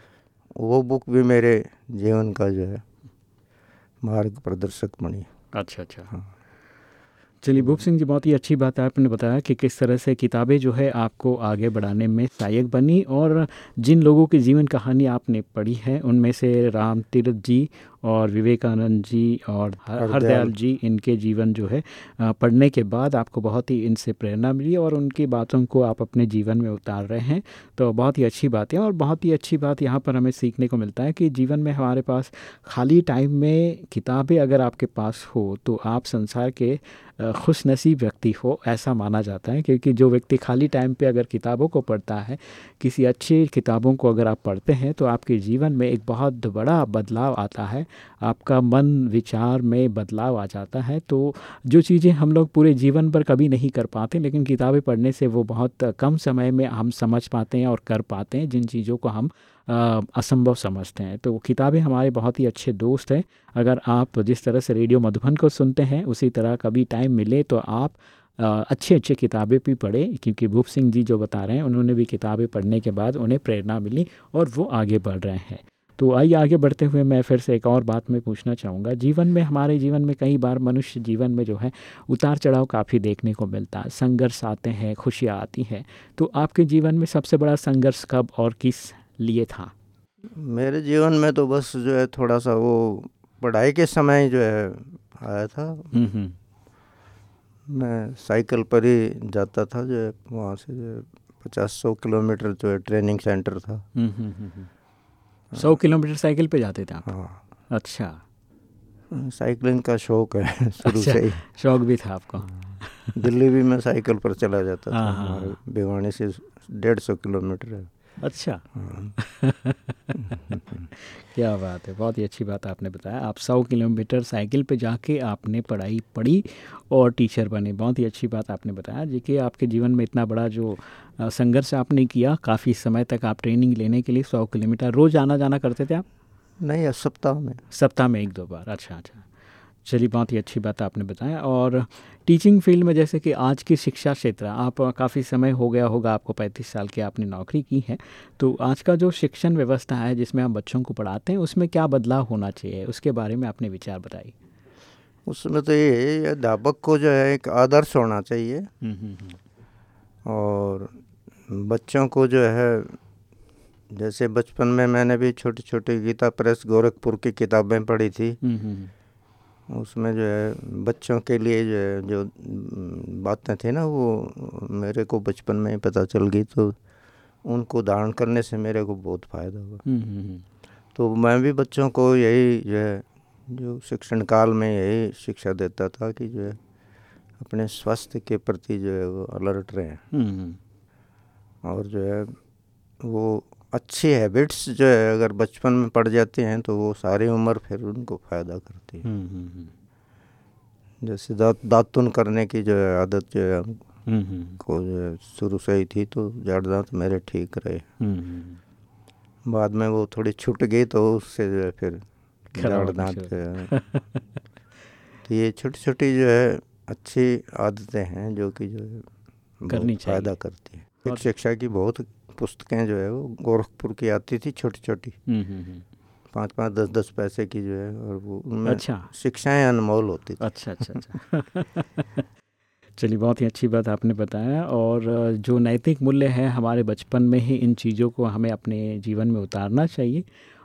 वो बुक भी मेरे जीवन का जो है मार्ग प्रदर्शक बनी। अच्छा अच्छा। हाँ। चलिए भूप सिंह जी, बहुत ही अच्छी बात है, आपने बताया कि किस तरह से किताबें जो है आपको आगे बढ़ाने में सहायक बनी और जिन लोगों की जीवन कहानी आपने पढ़ी है, उनमें से राम तीर्थ जी और विवेकानंद जी और हरदयाल जी इनके जीवन जो है पढ़ने के बाद आपको बहुत ही इनसे प्रेरणा मिली और उनकी बातों को आप अपने जीवन में उतार रहे हैं। तो बहुत ही अच्छी बात है और बहुत ही अच्छी बात यहाँ पर हमें सीखने को मिलता है कि जीवन में हमारे पास खाली टाइम में किताबें अगर आपके पास हो तो आप संसार के खुश नसीब व्यक्ति हो ऐसा माना जाता है। क्योंकि जो व्यक्ति खाली टाइम पे अगर किताबों को पढ़ता है किसी अच्छी किताबों को अगर आप पढ़ते हैं तो आपके जीवन में एक बहुत बड़ा बदलाव आता है। आपका मन विचार में बदलाव आ जाता है तो जो चीज़ें हम लोग पूरे जीवन पर कभी नहीं कर पाते, लेकिन किताबें पढ़ने से वो बहुत कम समय में हम समझ पाते हैं और कर पाते हैं जिन चीज़ों को हम असंभव समझते हैं। तो किताबें हमारे बहुत ही अच्छे दोस्त हैं। अगर आप जिस तरह से रेडियो मधुबन को सुनते हैं, उसी तरह कभी टाइम मिले तो आप अच्छे अच्छे किताबें भी पढ़ें, क्योंकि भूप सिंह जी जो बता रहे हैं, उन्होंने भी किताबें पढ़ने के बाद उन्हें प्रेरणा मिली और वो आगे बढ़ रहे हैं। तो आइए आगे बढ़ते हुए मैं फिर से एक और बात में पूछना चाहूँगा। जीवन में हमारे जीवन में कई बार मनुष्य जीवन में जो है उतार चढ़ाव काफ़ी देखने को मिलता है। संघर्ष आते हैं खुशियाँ आती हैं। तो आपके जीवन में सबसे बड़ा संघर्ष कब और किस लिए था? मेरे जीवन में तो बस जो है थोड़ा सा वो पढ़ाई के समय जो है आया था। मैं साइकिल पर ही जाता था जो है वहाँ से जो है पचास सौ किलोमीटर जो है ट्रेनिंग सेंटर था। सौ किलोमीटर साइकिल पे जाते थे आप? हाँ। अच्छा। साइकिलिंग का शौक है शुरू अच्छा, से ही। शौक भी था आपको। दिल्ली भी मैं साइकिल पर चला जाता था हाँ, हाँ। भिवानी से डेढ़ सौ किलोमीटर है। अच्छा। क्या बात है बहुत ही अच्छी बात आपने बताया। आप सौ किलोमीटर साइकिल पे जाके आपने पढ़ाई पढ़ी और टीचर बने बहुत ही अच्छी बात आपने बताया। जी कि आपके जीवन में इतना बड़ा जो संघर्ष आपने किया काफ़ी समय तक आप ट्रेनिंग लेने के लिए सौ किलोमीटर रोज़ आना जाना करते थे आप? नहीं सप्ताह में। सप्ताह में एक दो बार अच्छा अच्छा। चलिए बहुत ही अच्छी बात आपने बताया और टीचिंग फ़ील्ड में जैसे कि आज की शिक्षा क्षेत्र आप काफ़ी समय हो गया होगा आपको पैंतीस साल की आपने नौकरी की है तो आज का जो शिक्षण व्यवस्था है जिसमें आप बच्चों को पढ़ाते हैं उसमें क्या बदलाव होना चाहिए? उसके बारे में आपने विचार बताई उसमें तो ये है अध्यापक को जो है एक आदर्श होना चाहिए। हम्म, हम्म, हम्म। और बच्चों को जो है जैसे बचपन में मैंने भी छोटी छोटी गीता प्रेस गोरखपुर की किताबें पढ़ी थी। उसमें जो है बच्चों के लिए जो है जो बातें थी ना वो मेरे को बचपन में ही पता चल गई तो उनको धारण करने से मेरे को बहुत फ़ायदा हुआ हम्म, हम्म, हम्म। तो मैं भी बच्चों को यही जो है जो शिक्षण काल में यही शिक्षा देता था कि जो है अपने स्वास्थ्य के प्रति जो है वो अलर्ट रहें। और जो है वो अच्छी हैबिट्स जो है अगर बचपन में पड़ जाती हैं तो वो सारी उम्र फिर उनको फ़ायदा करती है। हम्म, हम्म, हम्म। जैसे दात दातुन करने की जो है आदत जो है हम्म, जो है शुरू से ही थी तो जड़ दांत मेरे ठीक रहे। बाद में वो थोड़ी छूट गई तो उससे जो है फिर जड़ दांत जो है। तो ये छोटी छोटी जो है अच्छी आदतें हैं जो कि जो है करनी फ़ायदा करती है। शिक्षा की बहुत पुस्तकें जो है वो गोरखपुर की आती थी छोटी छोटी हम्म, हम्म, हम्म। पाँच पाँच दस दस पैसे की जो है और वो उनमें अच्छा। शिक्षाएँ अनमोल होती थी। अच्छा अच्छा अच्छा। चलिए बहुत ही अच्छी बात आपने बताया और जो नैतिक मूल्य है हमारे बचपन में ही इन चीज़ों को हमें अपने जीवन में उतारना चाहिए।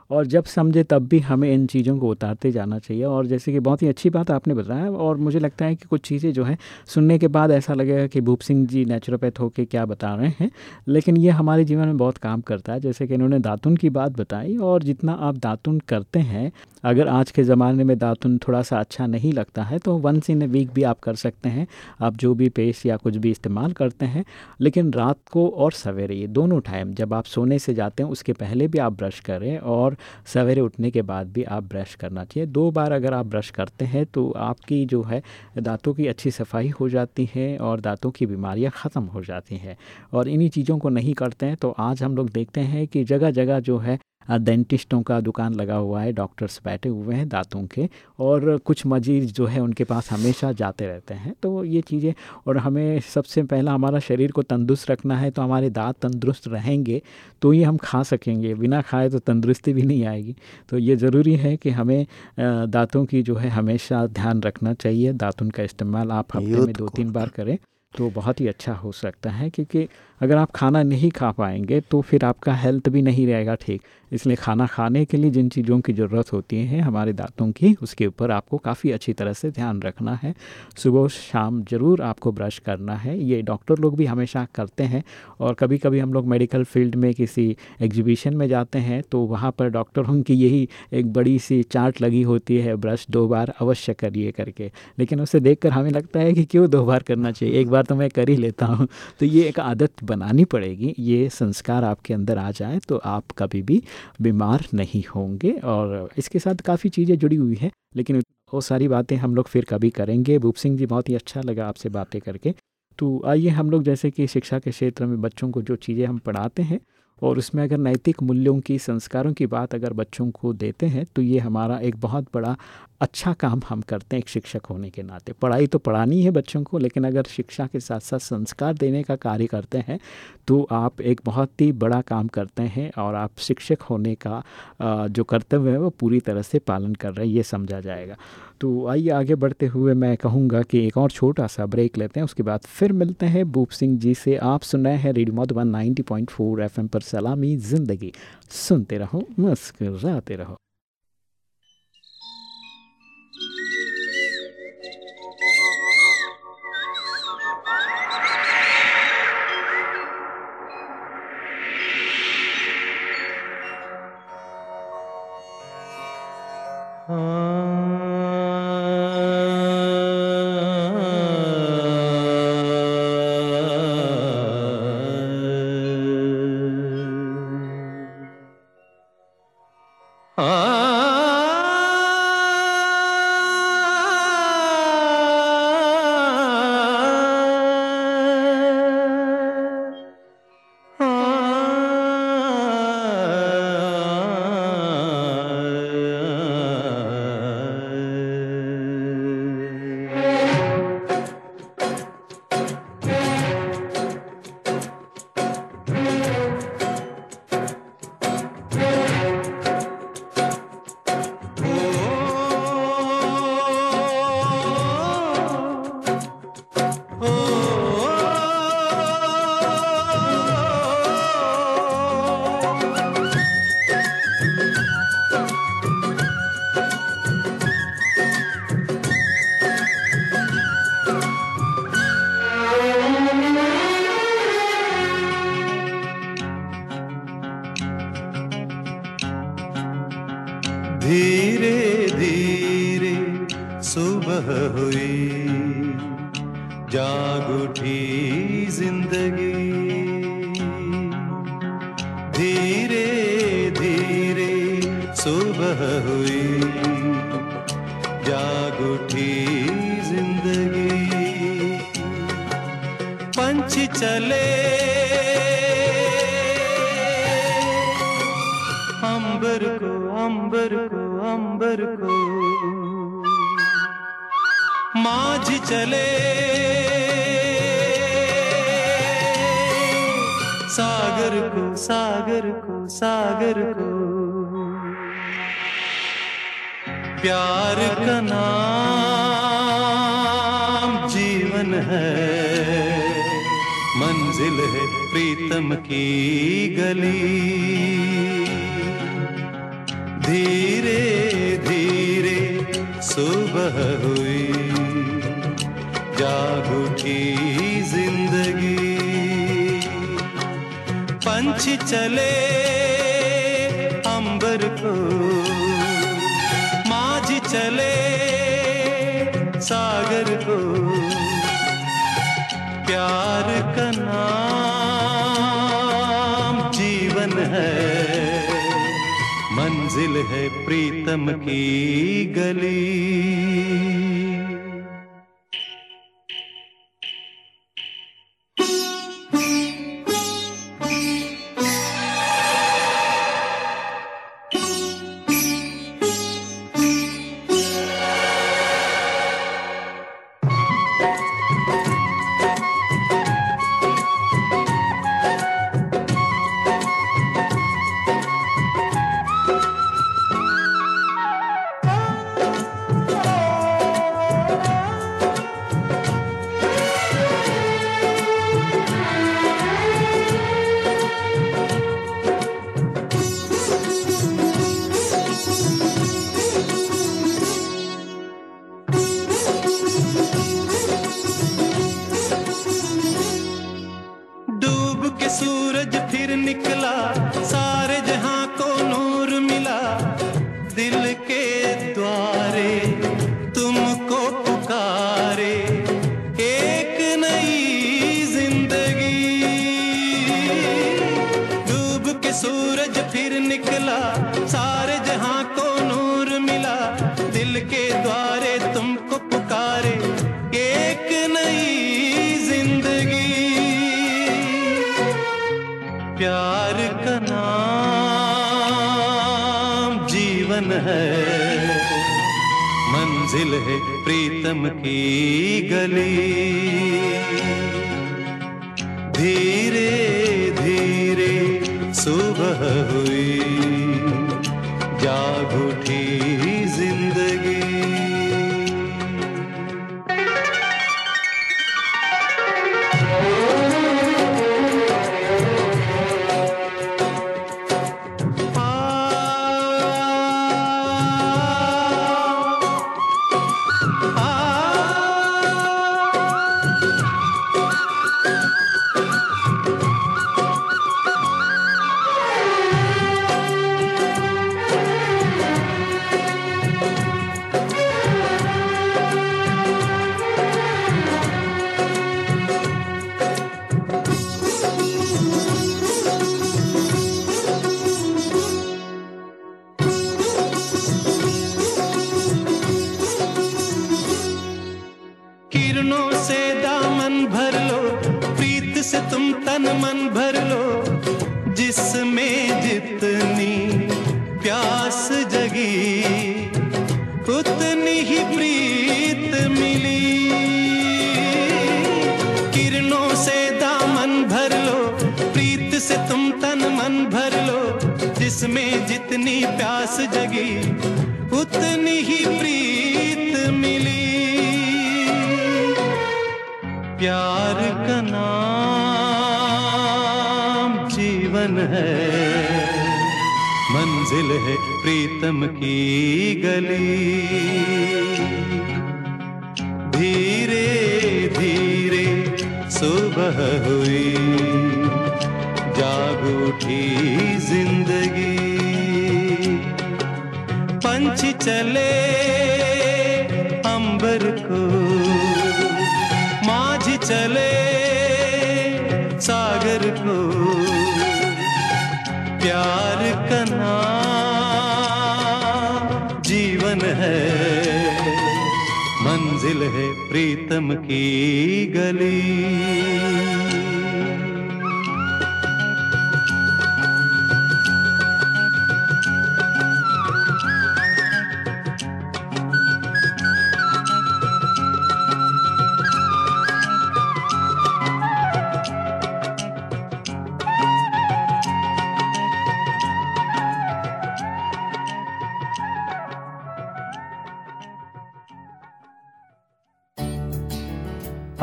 और जब समझे तब भी हमें इन चीज़ों को उतारते जाना चाहिए। और जैसे कि बहुत ही अच्छी बात आपने बताया और मुझे लगता है कि कुछ चीज़ें जो हैं, सुनने के बाद ऐसा लगेगा कि भूप सिंह जी नेचुरोपैथ होके क्या बता रहे हैं। लेकिन ये हमारे जीवन में बहुत काम करता है, जैसे कि इन्होंने दातुन की बात बताई और जितना आप दातुन करते हैं, अगर आज के ज़माने में दातुन थोड़ा सा अच्छा नहीं लगता है तो वंस इन ए वीक भी आप कर सकते हैं। आप जो भी पेस्ट या कुछ भी इस्तेमाल करते हैं, लेकिन रात को और सवेरे, ये दोनों टाइम जब आप सोने से जाते हैं, उसके पहले भी आप ब्रश करें और सवेरे उठने के बाद भी आप ब्रश करना चाहिए। दो बार अगर आप ब्रश करते हैं तो आपकी जो है दांतों की अच्छी सफ़ाई हो जाती है और दांतों की बीमारियाँ ख़त्म हो जाती हैं। और इन्हीं चीज़ों को नहीं करते हैं तो आज हम लोग देखते हैं कि जगह जगह जो है डेंटिस्टों का दुकान लगा हुआ है डॉक्टर्स बैठे हुए हैं दांतों के और कुछ मरीज़ जो है उनके पास हमेशा जाते रहते हैं। तो ये चीज़ें और हमें सबसे पहला हमारा शरीर को तंदुरुस्त रखना है तो हमारे दांत तंदुरुस्त रहेंगे तो ये हम खा सकेंगे। बिना खाए तो तंदुरुस्ती भी नहीं आएगी। तो ये ज़रूरी है कि हमें दांतों की जो है हमेशा ध्यान रखना चाहिए। दातुन का इस्तेमाल आप हफ़्ते में दो तीन बार करें तो बहुत ही अच्छा हो सकता है क्योंकि अगर आप खाना नहीं खा पाएँगे तो फिर आपका हेल्थ भी नहीं रहेगा ठीक। इसलिए खाना खाने के लिए जिन चीज़ों की ज़रूरत होती है, हमारे दांतों की, उसके ऊपर आपको काफ़ी अच्छी तरह से ध्यान रखना है। सुबह शाम ज़रूर आपको ब्रश करना है। ये डॉक्टर लोग भी हमेशा करते हैं और कभी कभी हम लोग मेडिकल फ़ील्ड में किसी एग्जीबिशन में जाते हैं तो वहाँ पर डॉक्टरों की यही एक बड़ी सी चार्ट लगी होती है ब्रश दो बार अवश्य करिए करके। लेकिन उसे देखकर हमें लगता है कि क्यों दो बार करना चाहिए? एक बार तो मैं कर ही लेता हूँ। तो ये एक आदत बनानी पड़ेगी, ये संस्कार आपके अंदर आ जाए तो आप कभी भी बीमार नहीं होंगे। और इसके साथ काफ़ी चीज़ें जुड़ी हुई हैं, लेकिन वो सारी बातें हम लोग फिर कभी करेंगे। भूप सिंह जी, बहुत ही अच्छा लगा आपसे बातें करके। तो आइए हम लोग जैसे कि शिक्षा के क्षेत्र में बच्चों को जो चीज़ें हम पढ़ाते हैं और उसमें अगर नैतिक मूल्यों की, संस्कारों की बात अगर बच्चों को देते हैं तो ये हमारा एक बहुत बड़ा अच्छा काम हम करते हैं एक शिक्षक होने के नाते। पढ़ाई तो पढ़ानी है बच्चों को, लेकिन अगर शिक्षा के साथ साथ संस्कार देने का कार्य करते हैं तो आप एक बहुत ही बड़ा काम करते हैं और आप शिक्षक होने का जो कर्तव्य है वो पूरी तरह से पालन कर रहे हैं, ये समझा जाएगा। तो आइए आगे बढ़ते हुए मैं कहूँगा कि एक और छोटा सा ब्रेक लेते हैं, उसके बाद फिर मिलते हैं भूप सिंह जी से। आप सुन रहे हैं रेडियो मधुबन 90.4 एफएम पर सलामी ज़िंदगी। सुनते रहो, मुस्कुराते रहो। आ ज़िंदगी। धीरे धीरे सुबह हुई। जाग उठी ज़िंदगी। पंछी चले। अंबर को अंबर को अंबर को। माझ चले। सागर को। प्यार का नाम जीवन है। मंजिल है प्रीतम की गली। धीरे धीरे सुबह हुई। जागुठी ज़िंदगी। पंछी चले सागर को प्यार का नाम जीवन है। मंजिल है प्रीतम की गली।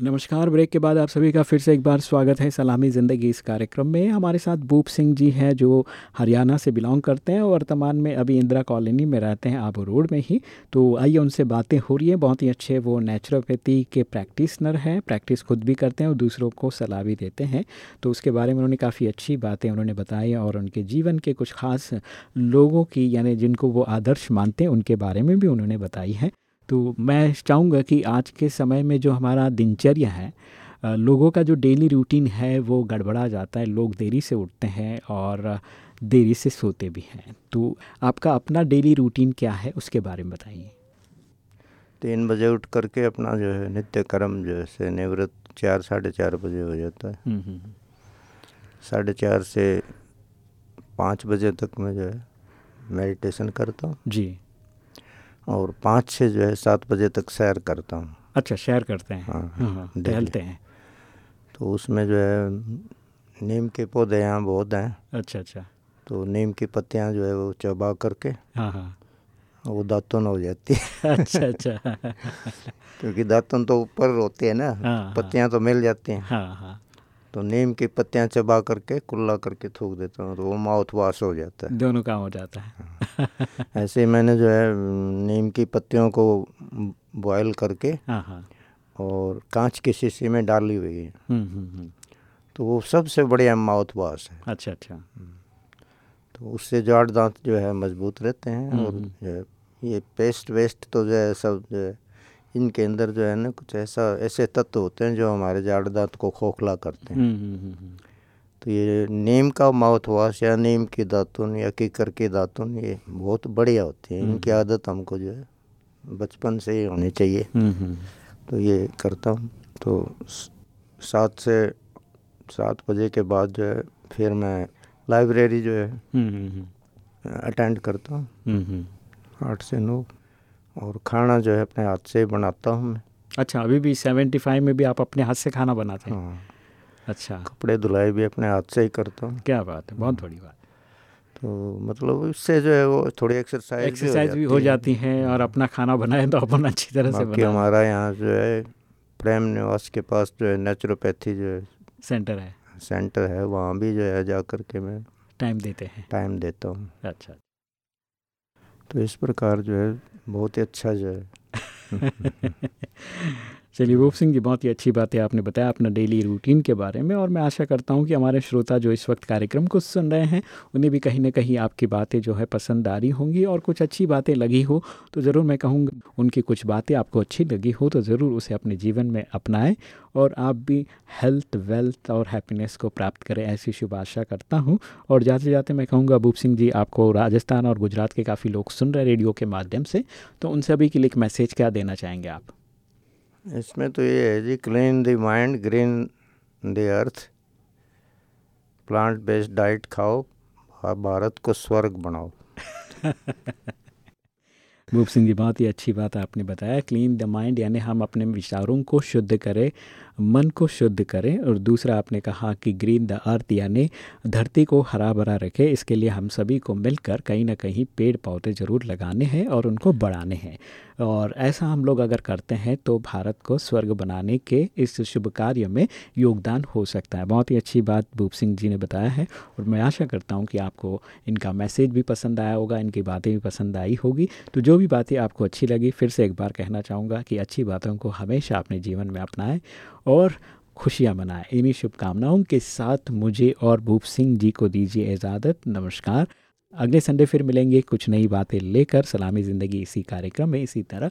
नमस्कार, ब्रेक के बाद आप सभी का फिर से एक बार स्वागत है सलामी ज़िंदगी इस कार्यक्रम में। हमारे साथ भूप सिंह जी हैं जो हरियाणा से बिलोंग करते हैं और वर्तमान में अभी इंदिरा कॉलोनी में रहते हैं, आबू रोड में ही। तो आइए उनसे बातें हो रही हैं। बहुत ही अच्छे वो नेचुरोपैथी के प्रैक्टिसनर हैं प्रैक्टिस खुद भी करते हैं और दूसरों को सलाह भी देते हैं। तो उसके बारे में उन्होंने काफ़ी अच्छी बातें उन्होंने बताई और उनके जीवन के कुछ खास लोगों की, यानी जिनको वो आदर्श मानते हैं, उनके बारे में भी उन्होंने बताई है। तो मैं चाहूँगा कि आज के समय में जो हमारा दिनचर्या है लोगों का जो डेली रूटीन है वो गड़बड़ा जाता है लोग देरी से उठते हैं और देरी से सोते भी हैं। तो आपका अपना डेली रूटीन क्या है उसके बारे में बताइए। तीन बजे उठ करके अपना जो है नित्य कर्म जो है निवृत्त चार साढ़े चार बजे हो जाता है। हम्म, हम्म, हम्म। साढ़े चार से पाँच बजे तक मैं जो है मेडिटेशन करता हूँ। जी। और पाँच से जो है सात बजे तक सैर करता हूँ। अच्छा सैर करते हैं। हाँ, हाँ, हाँ टहलते हैं। तो उसमें जो है नीम के पौधे यहाँ बहुत हैं। अच्छा अच्छा। तो नीम की पत्तियाँ जो है वो चबा करके हाँ हाँ। वो दातुन हो जाती है। अच्छा अच्छा। क्योंकि दातुन तो ऊपर होती है ना हाँ, हाँ, पत्तियाँ तो मिल जाती हैं। हाँ हाँ। तो नीम की पत्तियाँ चबा करके कुल्ला करके थूक देता हूँ तो वो माउथ वाश हो जाता है दोनों काम हो जाता है हाँ। ऐसे ही मैंने जो है नीम की पत्तियों को बॉयल करके हाँ, हाँ। और कांच की शीशी में डाली हुई है हम्म, हम्म, हम्म। तो वो सबसे बढ़िया माउथ वाश है अच्छा अच्छा तो उससे जाड़ दांत जो है मज़बूत रहते हैं और जो है ये पेस्ट वेस्ट तो जो है सब जो है इनके अंदर जो है ना कुछ ऐसा ऐसे तत्व होते हैं जो हमारे जाड़ दांत को खोखला करते हैं। हम्म, हम्म, हम्म, तो ये नीम का माउथ वॉश या नीम की दातुन या कीकर की दातुन ये बहुत बढ़िया होती है। इनकी आदत हमको जो है बचपन से ही होनी चाहिए। तो ये करता हूँ। तो सात से सात बजे के बाद जो है फिर मैं लाइब्रेरी जो है अटेंड करता हूँ। आठ से नौ। और खाना जो है अपने हाथ से ही बनाता हूँ मैं। अच्छा अभी भी सेवेंटी फाइव में भी आप अपने हाथ से खाना बनाते हैं? हाँ। अच्छा। कपड़े धुलाई भी अपने हाथ से ही करता हूँ। क्या बात है बहुत बड़ी बात। तो मतलब इससे जो है वो थोड़ी एक्सरसाइज एक्सरसाइज भी हो जाती है। और अपना खाना बनाए तो अपन अच्छी तरह से बनाए हमारा यहाँ जो है प्रेम निवास के पास जो है नेचुरोपैथी जो है। सेंटर है। सेंटर है वहाँ भी जो है जा कर के मैं टाइम देते हैं। टाइम देता हूँ। अच्छा। तो इस प्रकार जो है बहुत ही अच्छा जो है। चलिए रूप सिंह जी, बहुत ही अच्छी बात है आपने बताया अपना डेली रूटीन के बारे में और मैं आशा करता हूँ कि हमारे श्रोता जो इस वक्त कार्यक्रम को सुन रहे हैं, उन्हें भी कहीं ना कहीं आपकी बातें जो है पसंद आ रही होंगी और कुछ अच्छी बातें लगी हो तो ज़रूर मैं कहूँगा उनकी कुछ बातें आपको अच्छी लगी हो तो ज़रूर उसे अपने जीवन में अपनाएँ और आप भी हेल्थ वेल्थ और हैप्पीनेस को प्राप्त करें, ऐसी शुभ आशा करता हूँ। और जाते जाते मैं कहूँगा भूप सिंह जी, आपको राजस्थान और गुजरात के काफ़ी लोग सुन रहे रेडियो के माध्यम से तो उन सभी के लिए एक मैसेज क्या देना चाहेंगे आप? इसमें तो ये है जी clean the mind green the earth plant based diet खाओ और भारत को स्वर्ग बनाओ। भूप सिंह जी, बहुत ही अच्छी बात आपने बताया। क्लीन द माइंड यानी हम अपने विचारों को शुद्ध करें मन को शुद्ध करें। और दूसरा आपने कहा कि ग्रीन द अर्थ यानी धरती को हरा भरा रखें। इसके लिए हम सभी को मिलकर कहीं ना कहीं पेड़ पौधे ज़रूर लगाने हैं और उनको बढ़ाने हैं। और ऐसा हम लोग अगर करते हैं तो भारत को स्वर्ग बनाने के इस शुभ कार्य में योगदान हो सकता है। बहुत ही अच्छी बात भूप सिंह जी ने बताया है और मैं आशा करता हूँ कि आपको इनका मैसेज भी पसंद आया होगा, इनकी बातें भी पसंद आई होगी। तो जो भी बातें आपको अच्छी लगी, फिर से एक बार कहना चाहूँगा कि अच्छी बातों को हमेशा अपने जीवन में अपनाएँ। और खुशियाँ मनाएँ। इन्हीं शुभकामनाओं के साथ मुझे और भूप सिंह जी को दीजिए इजाज़त। नमस्कार। अगले संडे फिर मिलेंगे कुछ नई बातें लेकर। सलामी ज़िंदगी इसी कार्यक्रम में इसी तरह।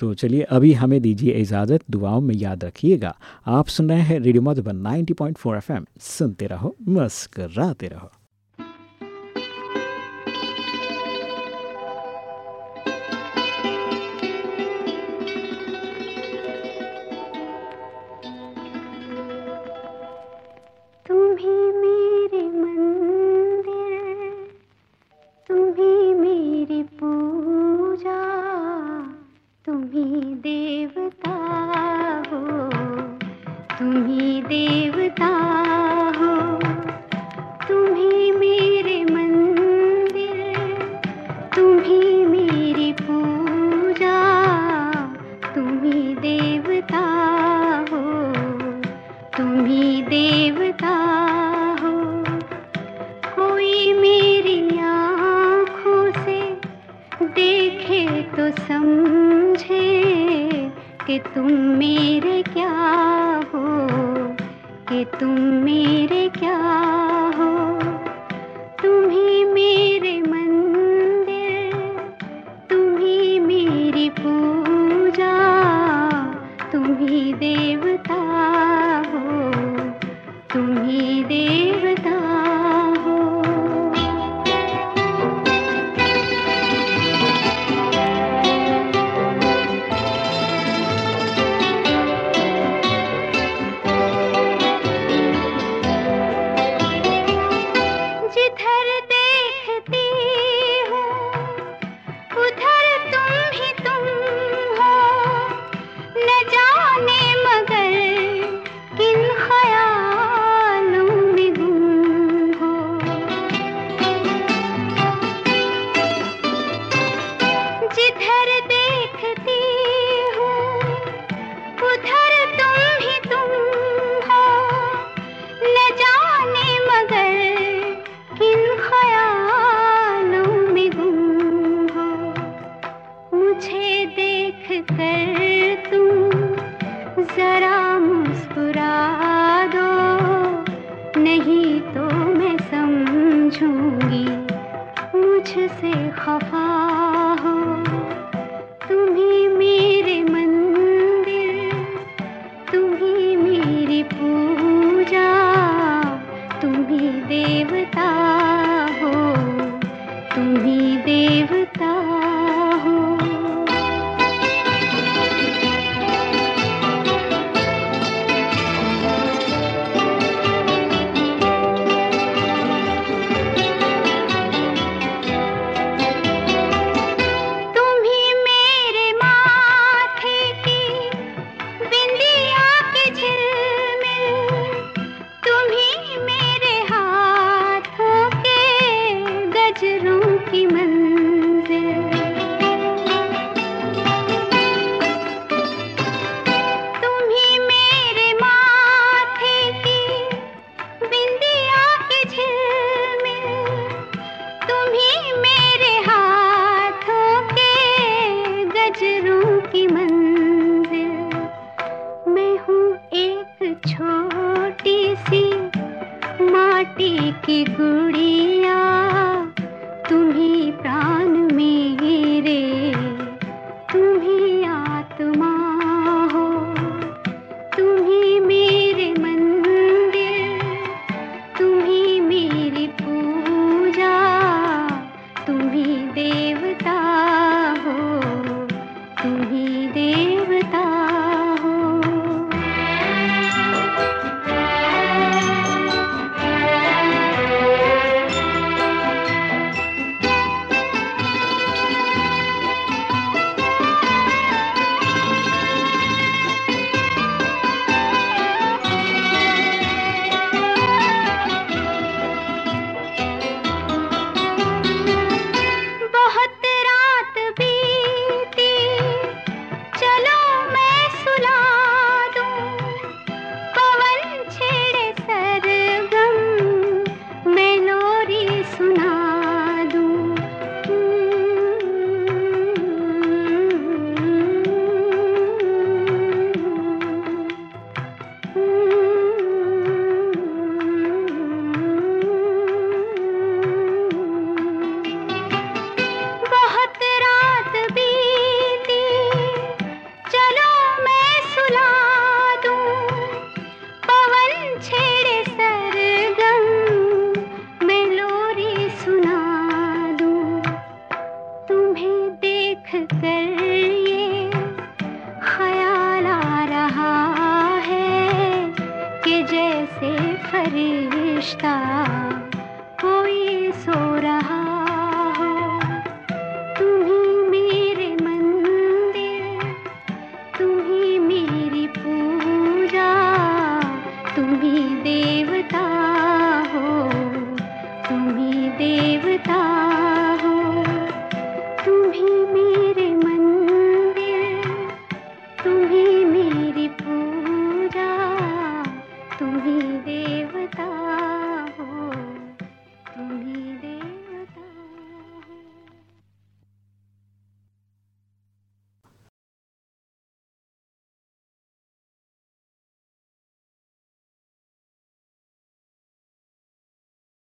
तो चलिए अभी हमें दीजिए इजाज़त। दुआओं में याद रखिएगा। आप सुन रहे हैं रेडियो मधुबन 90.4 एफएम। सुनते रहो, मस्कराते रहो। होगी मेरी पूजा। तुम्ही देवता हो तुम्ही देवता हो।